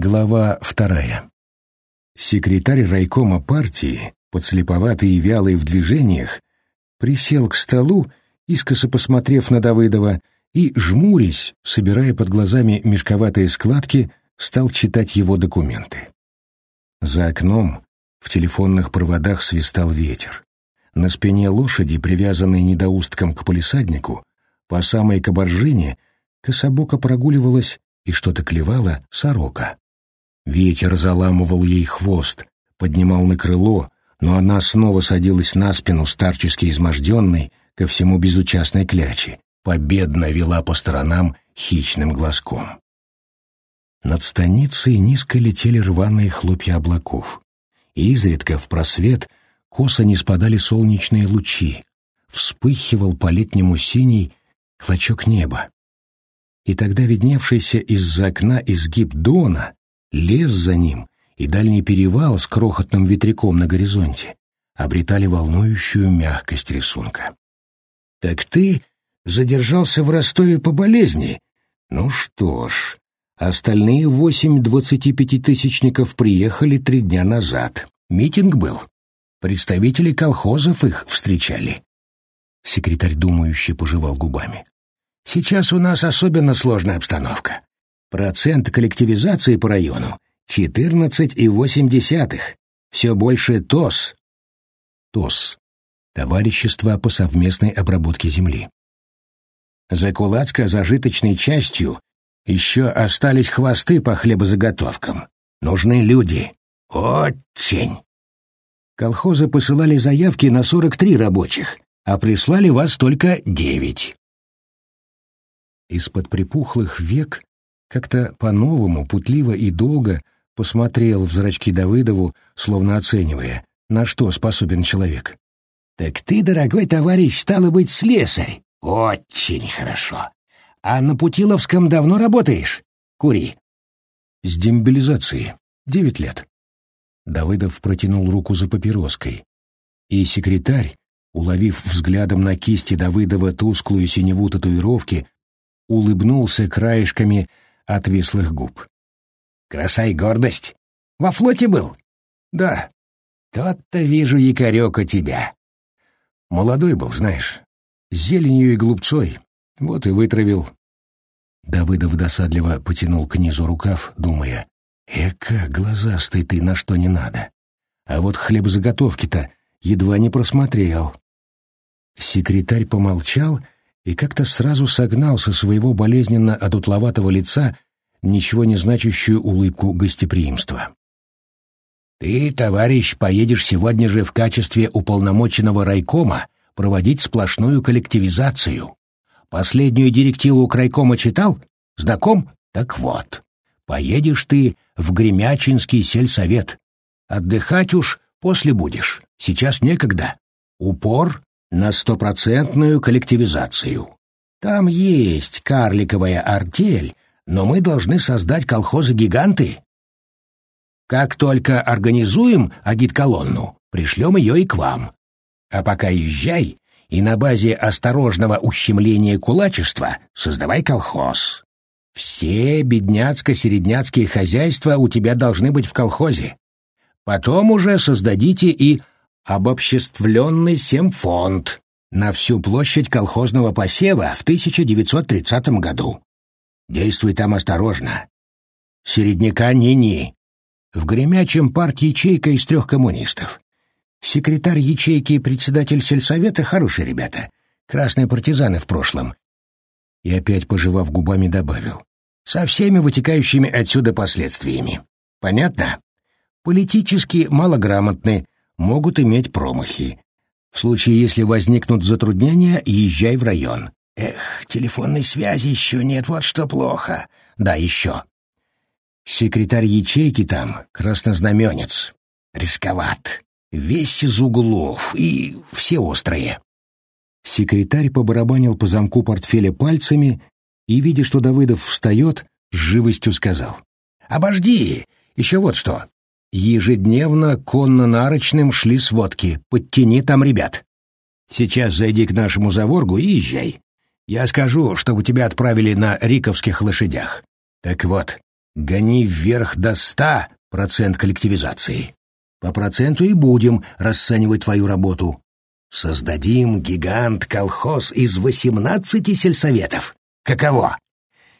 Глава вторая. Секретарь райкома партии, подслеповатый и вялый в движениях, присел к столу, искоса посмотрев на Давыдова, и, жмурясь, собирая под глазами мешковатые складки, стал читать его документы. За окном в телефонных проводах свистал ветер. На спине лошади, привязанной недоустком к полисаднику, по самой кабаржине, кособоко прогуливалась и что-то клевала сорока. Ветер заламывал ей хвост, поднимал на крыло, но она снова садилась на спину старчески изможденной, ко всему безучастной клячи, победно вела по сторонам хищным глазком. Над станицей низко летели рваные хлопья облаков. И изредка в просвет косо не спадали солнечные лучи. Вспыхивал по-летнему синий клочок неба. И тогда видневшийся из-за окна изгиб Дона лес за ним и дальний перевал с крохотным ветряком на горизонте обретали волнующую мягкость рисунка. «Так ты задержался в Ростове по болезни? Ну что ж, остальные восемь двадцатипятитысячников приехали три дня назад. Митинг был. Представители колхозов их встречали». Секретарь думающе пожевал губами. «Сейчас у нас особенно сложная обстановка. Процент коллективизации по району — 14,8. Все больше ТОС. ТОС — Товарищество по совместной обработке земли. За кулацко-зажиточной частью еще остались хвосты по хлебозаготовкам. Нужны люди. Очень. Колхозы посылали заявки на 43 рабочих, а прислали вас только 9. Из-под припухлых век как-то по-новому, путливо и долго посмотрел в зрачки Давыдову, словно оценивая, на что способен человек. «Так ты, дорогой товарищ, стало быть, слесарь. Очень хорошо. А на Путиловском давно работаешь? Кури». «С демобилизации. Девять лет». Давыдов протянул руку за папироской. И секретарь, уловив взглядом на кисти Давыдова тусклую синеву татуировки, улыбнулся краешками отвислых губ. «Краса и гордость! Во флоте был?» «Да. Тот-то вижу якорек у тебя». «Молодой был, знаешь, с зеленью и глупцой, вот и вытравил». Давыдов досадливо потянул к низу рукав, думая, «Эка, глазастый ты, на что не надо. А вот хлебозаготовки-то едва не просмотрел». Секретарь помолчал и как-то сразу согнал со своего болезненно одутловатого лица ничего не значащую улыбку гостеприимства. «Ты, товарищ, поедешь сегодня же в качестве уполномоченного райкома проводить сплошную коллективизацию. Последнюю директиву крайкома читал? Знаком? Так вот, поедешь ты в Гремячинский сельсовет. Отдыхать уж после будешь, сейчас некогда. Упор на стопроцентную коллективизацию. Там есть карликовая артель, но мы должны создать колхозы-гиганты. Как только организуем агит-колонну, пришлем ее и к вам. А пока езжай, и на базе осторожного ущемления кулачества создавай колхоз. Все бедняцко-середняцкие хозяйства у тебя должны быть в колхозе. Потом уже создадите и обобществленный семфонд на всю площадь колхозного посева в 1930 году. Действуй там осторожно. Середняка ни-ни. В гремячем парт ячейка из трех коммунистов. Секретарь ячейки и председатель сельсовета — хорошие ребята. Красные партизаны в прошлом. И опять, пожевав губами, добавил. Со всеми вытекающими отсюда последствиями. Понятно? Политически малограмотны, могут иметь промахи. В случае, если возникнут затруднения, езжай в район. Эх, телефонной связи еще нет, вот что плохо. Да, еще. Секретарь ячейки там — краснознаменец. Рисковат. Весь из углов и все острые. Секретарь побарабанил по замку портфеля пальцами и, видя, что Давыдов встает, с живостью сказал. «Обожди! Еще вот что. Ежедневно конно-нарочным шли сводки. Подтяни там ребят. Сейчас зайди к нашему заворгу и езжай. Я скажу, чтобы тебя отправили на риковских лошадях. Так вот, Гони вверх до ста процент коллективизации. По проценту и будем расценивать твою работу. Создадим гигант-колхоз из восемнадцати сельсоветов. Каково?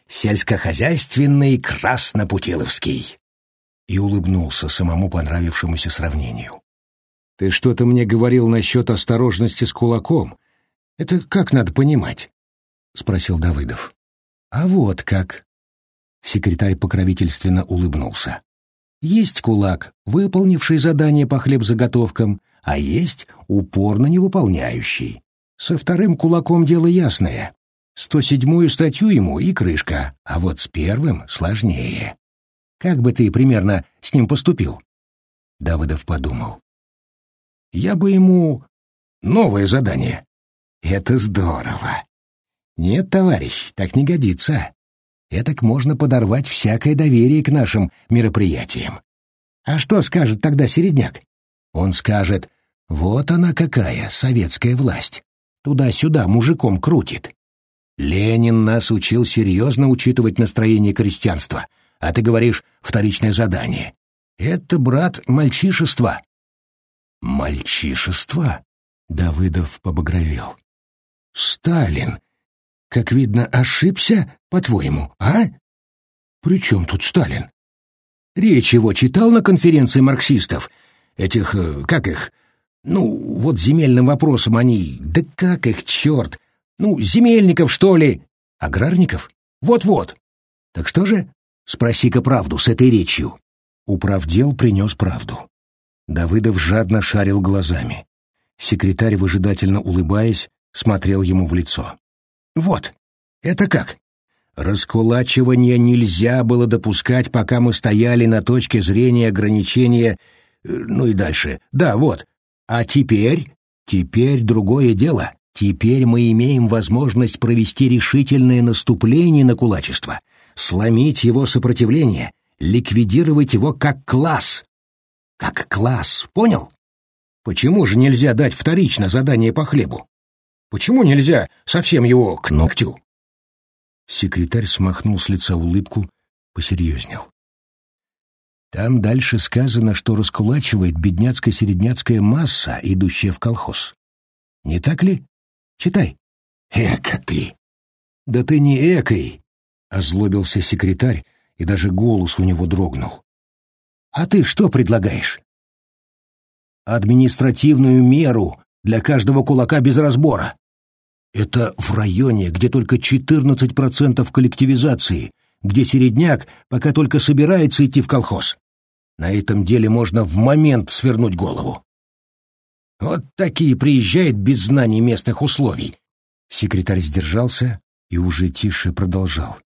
Сельскохозяйственный Краснопутиловский. И улыбнулся самому понравившемуся сравнению. Ты что-то мне говорил насчет осторожности с кулаком. Это как надо понимать? Спросил Давыдов. А вот как. Секретарь покровительственно улыбнулся. Есть кулак, выполнивший задание по хлебзаготовкам, а есть упорно невыполняющий. Со вторым кулаком дело ясное. Сто седьмую статью ему и крышка, а вот с первым сложнее. Как бы ты примерно с ним поступил? Давыдов подумал. Я бы ему новое задание. Это здорово. Нет, товарищ, так не годится. Этак можно подорвать всякое доверие к нашим мероприятиям. А что скажет тогда Середняк? Он скажет, вот она какая, советская власть. Туда-сюда мужиком крутит. Ленин нас учил серьезно учитывать настроение крестьянства, а ты говоришь «вторичное задание». Это, брат, мальчишество. Мальчишество? Давыдов побагровел. Сталин, как видно, ошибся, по-твоему, а? При чем тут Сталин? Речь его читал на конференции марксистов. Этих, э, как их? Ну, вот земельным вопросом они... Да как их, черт! Ну, земельников, что ли? Аграрников? Вот-вот. Так что же? Спроси-ка правду с этой речью. Управдел принес правду. Давыдов жадно шарил глазами. Секретарь, выжидательно улыбаясь, смотрел ему в лицо. «Вот, это как?» Раскулачивание нельзя было допускать, пока мы стояли на точке зрения ограничения... Э, ну и дальше. Да, вот. А теперь... Теперь другое дело. Теперь мы имеем возможность провести решительное наступление на кулачество, сломить его сопротивление, ликвидировать его как класс, как класс, понял? Почему же нельзя дать вторично задание по хлебу? Почему нельзя совсем его к ногтю? Секретарь смахнул с лица улыбку, посерьезнел. Там дальше сказано, что раскулачивает бедняцкая-середняцкая масса, идущая в колхоз. Не так ли? Читай. Эка ты! Да ты не экой! Озлобился секретарь, и даже голос у него дрогнул. А ты что предлагаешь? Административную меру для каждого кулака без разбора. Это в районе, где только 14% коллективизации, где середняк пока только собирается идти в колхоз. На этом деле можно в момент свернуть голову. Вот такие приезжают без знаний местных условий. Секретарь сдержался и уже тише продолжал.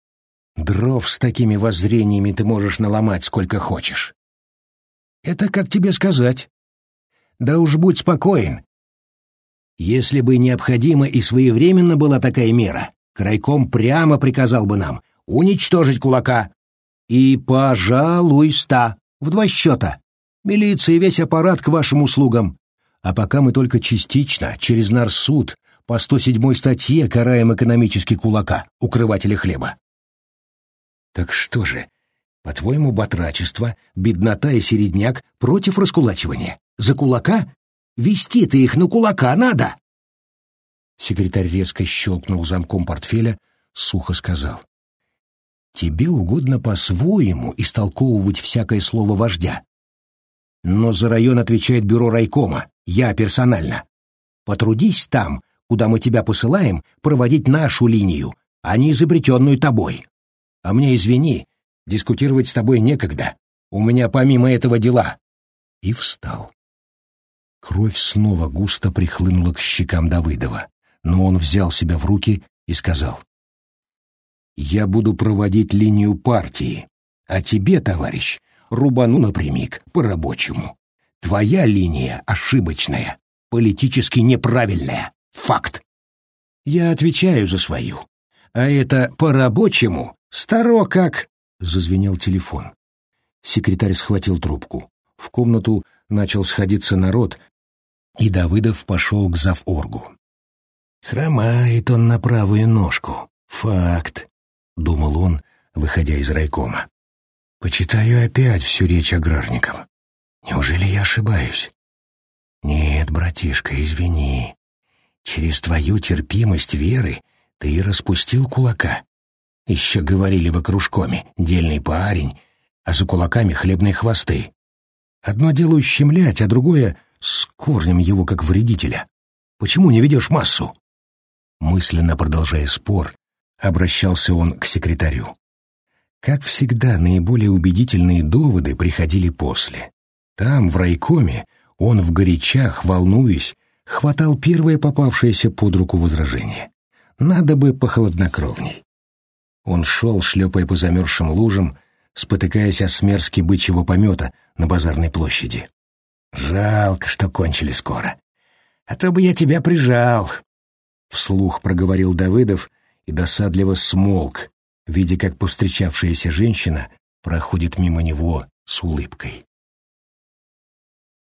Дров с такими воззрениями ты можешь наломать сколько хочешь. Это как тебе сказать? Да уж будь спокоен. Если бы необходимо и своевременно была такая мера, крайком прямо приказал бы нам уничтожить кулака. И, пожалуйста, в два счета. Милиция и весь аппарат к вашим услугам. А пока мы только частично, через нарсуд, по 107 статье караем экономический кулака, укрывателя хлеба. Так что же, по-твоему, батрачество, беднота и середняк против раскулачивания? За кулака? Вести-то их на кулака надо!» Секретарь резко щелкнул замком портфеля, сухо сказал. «Тебе угодно по-своему истолковывать всякое слово вождя. Но за район отвечает бюро райкома, я персонально. Потрудись там, куда мы тебя посылаем, проводить нашу линию, а не изобретенную тобой. А мне, извини, Дискутировать с тобой некогда. У меня помимо этого дела. И встал. Кровь снова густо прихлынула к щекам Давыдова, но он взял себя в руки и сказал. «Я буду проводить линию партии, а тебе, товарищ, рубану напрямик, по-рабочему. Твоя линия ошибочная, политически неправильная. Факт. Я отвечаю за свою. А это по-рабочему старо как Зазвенел телефон. Секретарь схватил трубку. В комнату начал сходиться народ, и Давыдов пошел к заворгу. «Хромает он на правую ножку. Факт», — думал он, выходя из райкома. Почитаю опять всю речь аграрникам. Неужели я ошибаюсь? Нет, братишка, извини. Через твою терпимость веры ты распустил кулака. Еще говорили в окружкоме, дельный парень, а за кулаками хлебные хвосты. Одно дело ущемлять, а другое — с корнем его как вредителя. Почему не ведешь массу? Мысленно продолжая спор, обращался он к секретарю. Как всегда, наиболее убедительные доводы приходили после. Там, в райкоме, он в горячах, волнуясь, хватал первое попавшееся под руку возражение. Надо бы похолоднокровней. Он шел, шлепая по замерзшим лужам, спотыкаясь о смерзки бычьего помета на базарной площади. «Жалко, что кончили скоро. А то бы я тебя прижал», — вслух проговорил Давыдов и досадливо смолк, видя, как повстречавшаяся женщина проходит мимо него с улыбкой.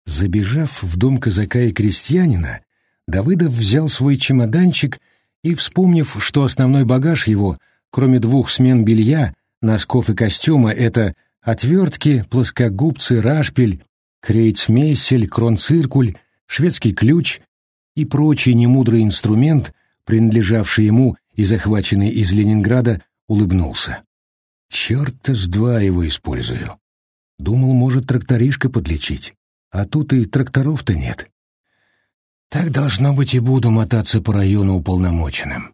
Забежав в дом казака и крестьянина, Давыдов взял свой чемоданчик и, вспомнив, что основной багаж его, кроме двух смен белья, носков и костюма, это отвертки, плоскогубцы, рашпиль, крейцмейсель, кронциркуль, шведский ключ и прочий немудрый инструмент, принадлежавший ему и захваченный из Ленинграда, улыбнулся. «Черт-то с два его использую. Думал, может, тракторишка подлечить, а тут и тракторов-то нет. Так, должно быть, и буду мотаться по району уполномоченным.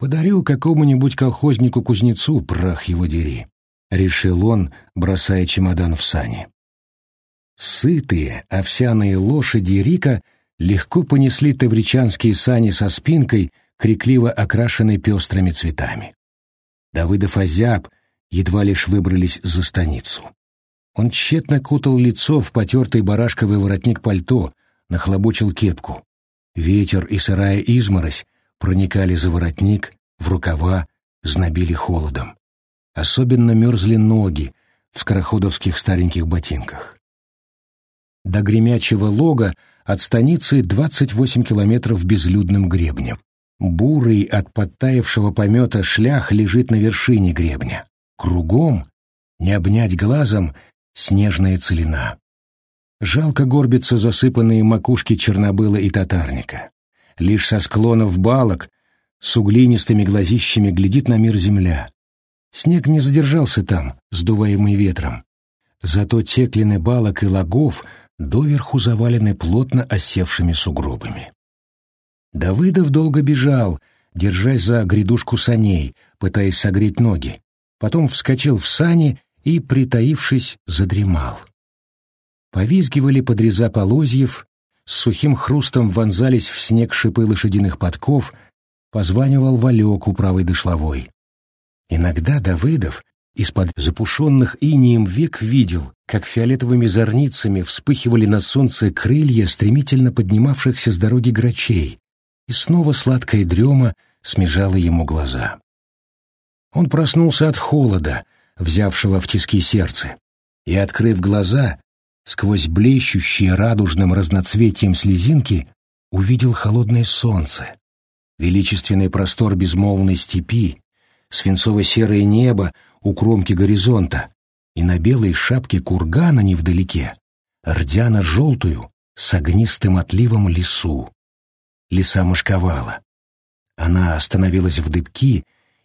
Подарю какому-нибудь колхознику-кузнецу, прах его дери», — решил он, бросая чемодан в сани. Сытые, овсяные лошади Рика легко понесли тавричанские сани со спинкой, крикливо окрашенной пестрыми цветами. Давыдов озяб, едва лишь выбрались за станицу. Он тщетно кутал лицо в потертый барашковый воротник пальто, нахлобучил кепку. Ветер и сырая изморозь проникали за воротник, в рукава, знобили холодом. Особенно мерзли ноги в скороходовских стареньких ботинках. До гремячего лога от станицы 28 километров безлюдным гребнем. Бурый от подтаявшего помета шлях лежит на вершине гребня. Кругом, не обнять глазом, снежная целина. Жалко горбятся засыпанные макушки чернобыла и татарника. Лишь со склонов балок с углинистыми глазищами глядит на мир земля. Снег не задержался там, сдуваемый ветром. Зато теклины балок и лагов доверху завалены плотно осевшими сугробами. Давыдов долго бежал, держась за грядушку саней, пытаясь согреть ноги. Потом вскочил в сани и, притаившись, задремал. Повизгивали подреза полозьев, с сухим хрустом вонзались в снег шипы лошадиных подков, позванивал Валек у правой дошловой. Иногда Давыдов из-под запушенных инием век видел, как фиолетовыми зорницами вспыхивали на солнце крылья стремительно поднимавшихся с дороги грачей, и снова сладкая дрема смежала ему глаза. Он проснулся от холода, взявшего в тиски сердце, и, открыв глаза, сквозь блещущие радужным разноцветием слезинки, увидел холодное солнце, величественный простор безмолвной степи, свинцово-серое небо у кромки горизонта, и на белой шапке кургана невдалеке, рдяно-желтую, с огнистым отливом лесу. Лиса мошковала. Она остановилась в дыбки,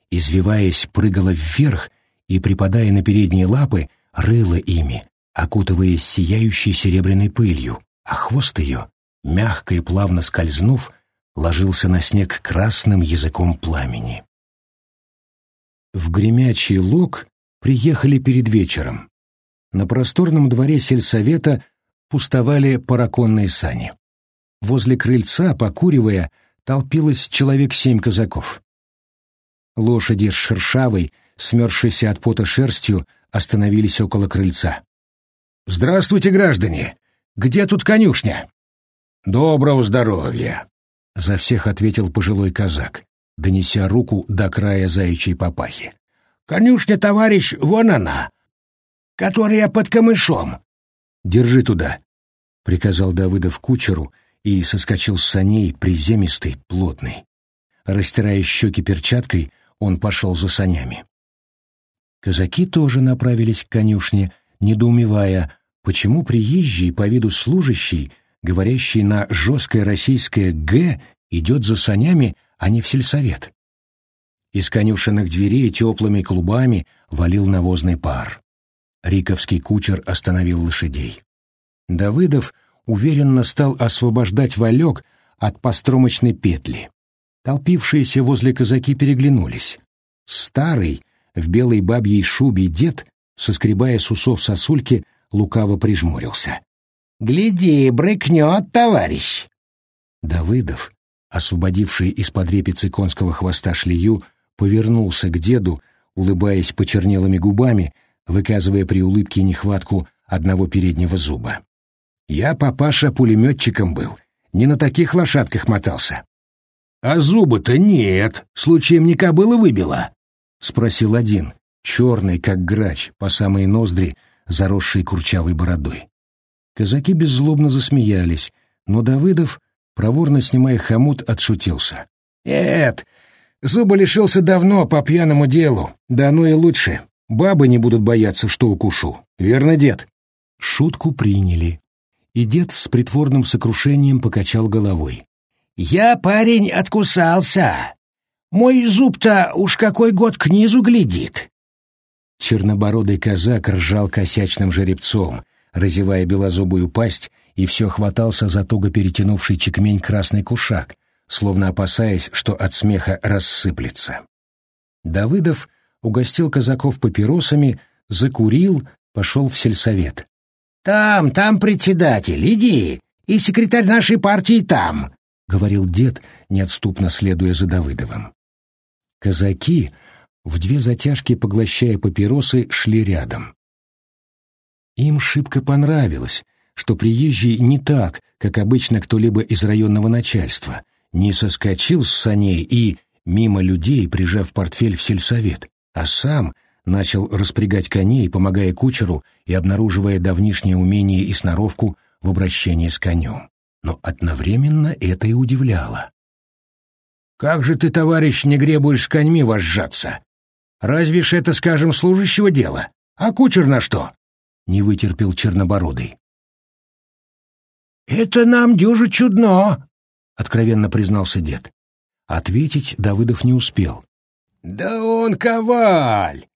извиваясь, прыгала вверх и, припадая на передние лапы, рыла ими, окутываясь сияющей серебряной пылью, а хвост ее, мягко и плавно скользнув, ложился на снег красным языком пламени. В гремячий лог приехали перед вечером. На просторном дворе сельсовета пустовали параконные сани. Возле крыльца, покуривая, толпилось человек семь казаков. Лошади с шершавой, смерзшейся от пота шерстью, остановились около крыльца. «Здравствуйте, граждане! Где тут конюшня?» «Доброго здоровья!» — за всех ответил пожилой казак донеся руку до края заячьей папахи. «Конюшня, товарищ, вон она, которая под камышом». «Держи туда», — приказал Давыдов кучеру и соскочил с саней, приземистый, плотный. Растирая щеки перчаткой, он пошел за санями. Казаки тоже направились к конюшне, недоумевая, почему приезжий по виду служащий, говорящий на жесткое российское «г», идет за санями, а не в сельсовет. Из конюшенных дверей теплыми клубами валил навозный пар. Риковский кучер остановил лошадей. Давыдов уверенно стал освобождать валек от постромочной петли. Толпившиеся возле казаки переглянулись. Старый, в белой бабьей шубе дед, соскребая с усов сосульки, лукаво прижмурился. «Гляди, брыкнет, товарищ!» Давыдов, освободивший из-под репицы конского хвоста шлею, повернулся к деду, улыбаясь почернелыми губами, выказывая при улыбке нехватку одного переднего зуба. «Я, папаша, пулеметчиком был, не на таких лошадках мотался». «А зубы-то нет, случаем не кобыла выбила?» — спросил один, черный, как грач, по самые ноздри, заросший курчавой бородой. Казаки беззлобно засмеялись, но Давыдов, проворно снимая хомут, отшутился. «Эд, зуба лишился давно по пьяному делу, да оно и лучше. Бабы не будут бояться, что укушу. Верно, дед?» Шутку приняли, и дед с притворным сокрушением покачал головой. «Я, парень, откусался. Мой зуб-то уж какой год к низу глядит. Чернобородый казак ржал косячным жеребцом, разевая белозубую пасть, и все хватался за туго перетянувший чекмень красный кушак, словно опасаясь, что от смеха рассыплется. Давыдов угостил казаков папиросами, закурил, пошел в сельсовет. «Там, там председатель, иди, и секретарь нашей партии там», — говорил дед, неотступно следуя за Давыдовым. Казаки, в две затяжки поглощая папиросы, шли рядом. Им шибко понравилось, что приезжий не так, как обычно кто-либо из районного начальства, не соскочил с саней и, мимо людей, прижав портфель в сельсовет, а сам начал распрягать коней, помогая кучеру и обнаруживая давнишнее умение и сноровку в обращении с конем. Но одновременно это и удивляло. «Как же ты, товарищ, не гребуешь с коньми вожжаться? Разве ж это, скажем, служащего дела? А кучер на что?» — не вытерпел Чернобородый. «Это нам дюже чудно», — откровенно признался дед. Ответить Давыдов не успел. «Да он коваль!»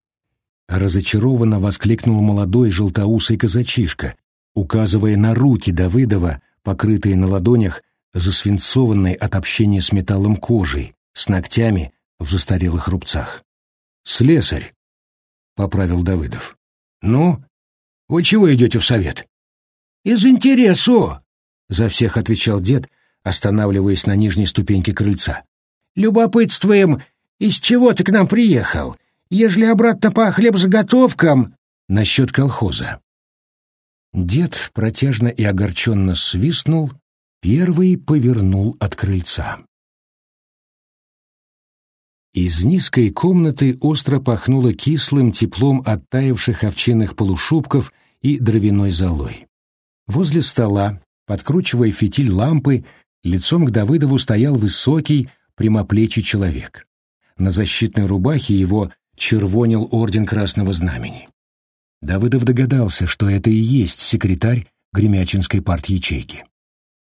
Разочарованно воскликнул молодой желтоусый казачишка, указывая на руки Давыдова, покрытые на ладонях засвинцованной от общения с металлом кожей, с ногтями в застарелых рубцах. «Слесарь», — поправил Давыдов. «Ну, вы чего идете в совет?» «Из интересу», — за всех отвечал дед, останавливаясь на нижней ступеньке крыльца. «Любопытствуем, из чего ты к нам приехал, ежели обратно по хлебзаготовкам насчет колхоза». Дед протяжно и огорченно свистнул, Первый повернул от крыльца. Из низкой комнаты остро пахнуло кислым теплом оттаивших овчинных полушубков и дровяной золой. Возле стола, подкручивая фитиль лампы, лицом к Давыдову стоял высокий, прямоплечий человек. На защитной рубахе его червонил орден Красного Знамени. Давыдов догадался, что это и есть секретарь Гремячинской парт-ячейки.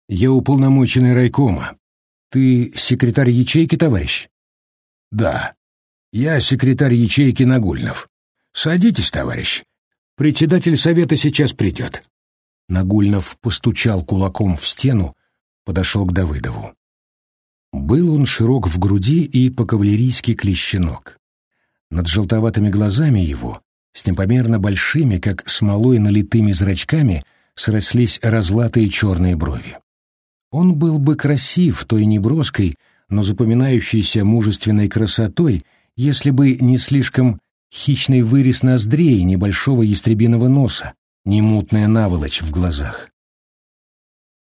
Я уполномоченный райкома. Ты секретарь ячейки, товарищ? Да. Я секретарь ячейки Нагульнов. Садитесь, товарищ. Председатель совета сейчас придет. Нагульнов постучал кулаком в стену, подошел к Давыдову. Был он широк в груди и по-кавалерийски клещенок. Над желтоватыми глазами его, с непомерно большими, как смолой налитыми зрачками, срослись разлатые черные брови. Он был бы красив той неброской, но запоминающейся мужественной красотой, если бы не слишком хищный вырез ноздрей небольшого ястребиного носа, не мутная наволочь в глазах.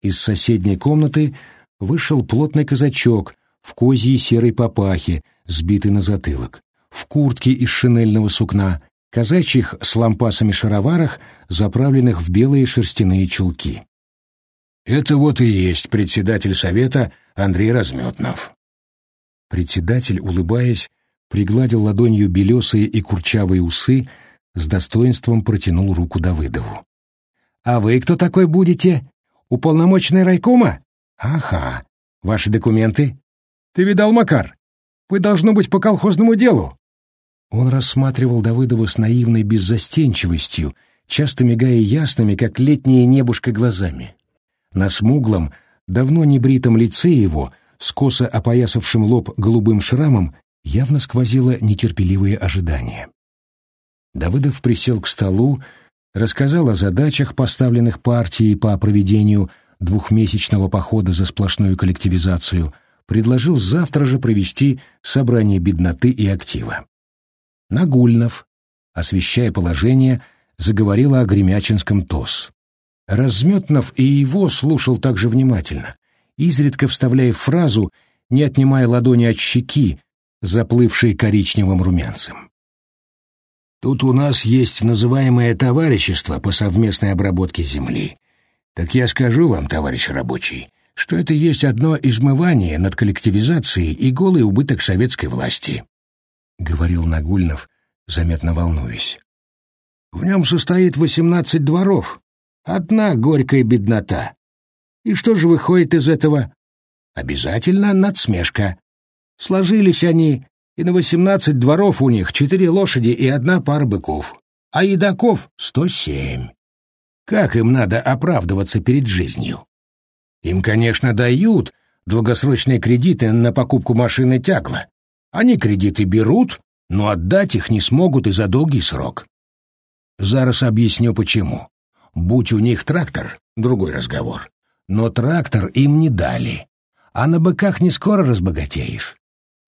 Из соседней комнаты вышел плотный казачок в козьей серой папахе, сбитый на затылок, в куртке из шинельного сукна, казачьих с лампасами шароварах, заправленных в белые шерстяные чулки. Это вот и есть председатель совета Андрей Разметнов. Председатель, улыбаясь, пригладил ладонью белесые и курчавые усы, с достоинством протянул руку Давыдову. «А вы кто такой будете? Уполномоченный райкома? Ага. Ваши документы? Ты видал, Макар? Вы должно быть по колхозному делу». Он рассматривал Давыдова с наивной беззастенчивостью, часто мигая ясными, как летнее небушка, глазами. На смуглом, давно небритом лице его, с косо опоясавшим лоб голубым шрамом, явно сквозило нетерпеливое ожидание. Давыдов присел к столу, рассказал о задачах, поставленных партией по проведению двухмесячного похода за сплошную коллективизацию, предложил завтра же провести собрание бедноты и актива. Нагульнов, освещая положение, заговорил о Гремячинском ТОС. Разметнов и его слушал также внимательно, изредка вставляя фразу, не отнимая ладони от щеки, заплывшей коричневым румянцем. Тут у нас есть называемое товарищество по совместной обработке земли. Так я скажу вам, товарищ рабочий, что это есть одно измывание над коллективизацией и голый убыток советской власти, — говорил Нагульнов, заметно волнуясь. В нем состоит восемнадцать дворов, одна горькая беднота. И что же выходит из этого? Обязательно надсмешка. Сложились они и на восемнадцать дворов у них четыре лошади и одна пара быков, а едоков — сто семь. Как им надо оправдываться перед жизнью? Им, конечно, дают долгосрочные кредиты на покупку машины тягла. Они кредиты берут, но отдать их не смогут и за долгий срок. Зараз объясню почему. Будь у них трактор, другой разговор. Но трактор им не дали. А на быках не скоро разбогатеешь.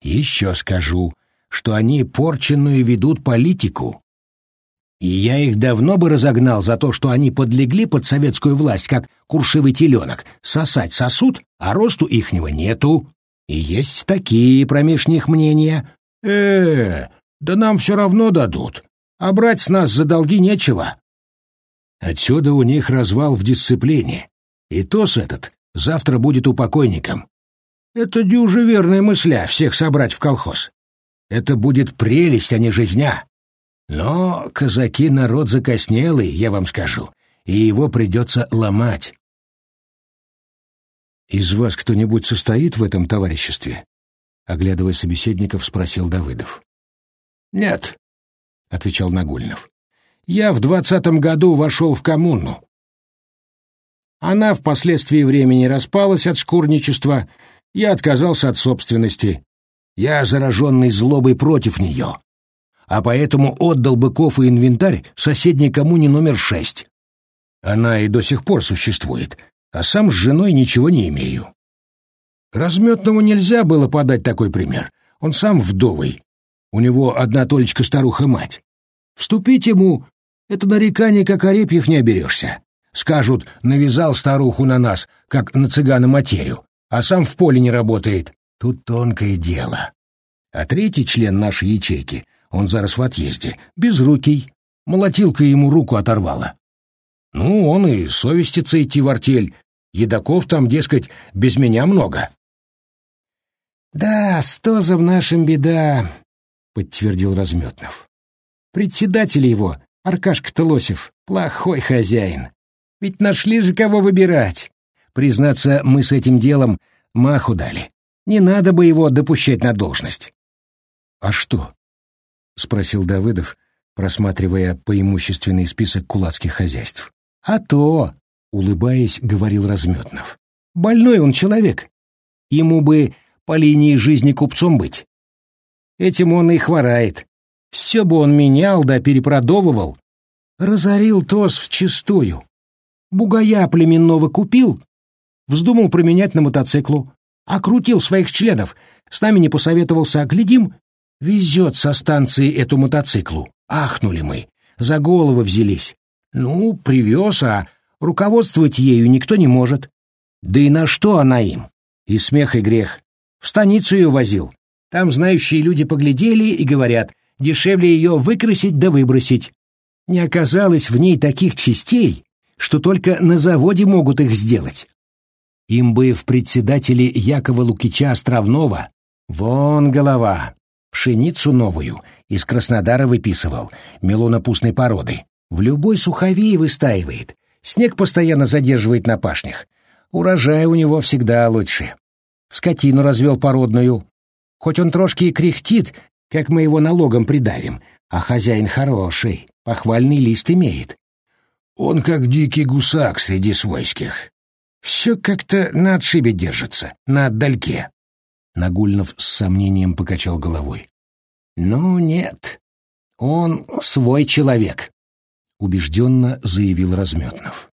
Еще скажу, что они порченную ведут политику. И я их давно бы разогнал за то, что они подлегли под советскую власть, как куршивый теленок. Сосать сосуд, а росту ихнего нету. И есть такие промеж них мнения. э э да нам все равно дадут, а брать с нас за долги нечего. Отсюда у них развал в дисциплине. И тос этот завтра будет упокойником. Это дюже верная мысля всех собрать в колхоз. Это будет прелесть, а не жизня. Но казаки народ закоснелый, я вам скажу, и его придется ломать. «Из вас кто-нибудь состоит в этом товариществе?» Оглядывая собеседников, спросил Давыдов. «Нет», — отвечал Нагульнов. «Я в двадцатом году вошел в коммуну. Она впоследствии времени распалась от шкурничества я отказался от собственности. Я зараженный злобой против нее. А поэтому отдал быков и инвентарь соседней коммуне номер шесть. Она и до сих пор существует, а сам с женой ничего не имею. Разметному нельзя было подать такой пример. Он сам вдовый. У него одна толечка старуха-мать. Вступить ему — это нарекание, как Орепьев не оберешься. Скажут, навязал старуху на нас, как на цыгана материю а сам в поле не работает. Тут тонкое дело. А третий член нашей ячейки, он зараз в отъезде, безрукий, молотилка ему руку оторвала. Ну, он и совестится идти в артель. Едаков там, дескать, без меня много. «Да, с Тозом нашим беда», — подтвердил Разметнов. «Председатель его, Аркашка Толосев, плохой хозяин. Ведь нашли же кого выбирать. Признаться, мы с этим делом маху дали. Не надо бы его допущать на должность. — А что? — спросил Давыдов, просматривая поимущественный список кулацких хозяйств. — А то, — улыбаясь, говорил Разметнов. — Больной он человек. Ему бы по линии жизни купцом быть. Этим он и хворает. Все бы он менял да перепродовывал. Разорил ТОС вчистую. Бугая племенного купил, Вздумал променять на мотоциклу. Окрутил своих членов. С нами не посоветовался, а глядим, везет со станции эту мотоциклу. Ахнули мы. За головы взялись. Ну, привез, а руководствовать ею никто не может. Да и на что она им? И смех, и грех. В станицу ее возил. Там знающие люди поглядели и говорят, дешевле ее выкрасить да выбросить. Не оказалось в ней таких частей, что только на заводе могут их сделать. Им бы в председатели Якова Лукича Островного. Вон голова. Пшеницу новую из Краснодара выписывал, мелонопустной породы. В любой суховей выстаивает. Снег постоянно задерживает на пашнях. Урожай у него всегда лучше. Скотину развел породную. Хоть он трошки и кряхтит, как мы его налогом придавим, а хозяин хороший, похвальный лист имеет. Он как дикий гусак среди свойских. Все как-то на отшибе держится, на отдальке. Нагульнов с сомнением покачал головой. «Ну, нет, он свой человек», — убежденно заявил Разметнов.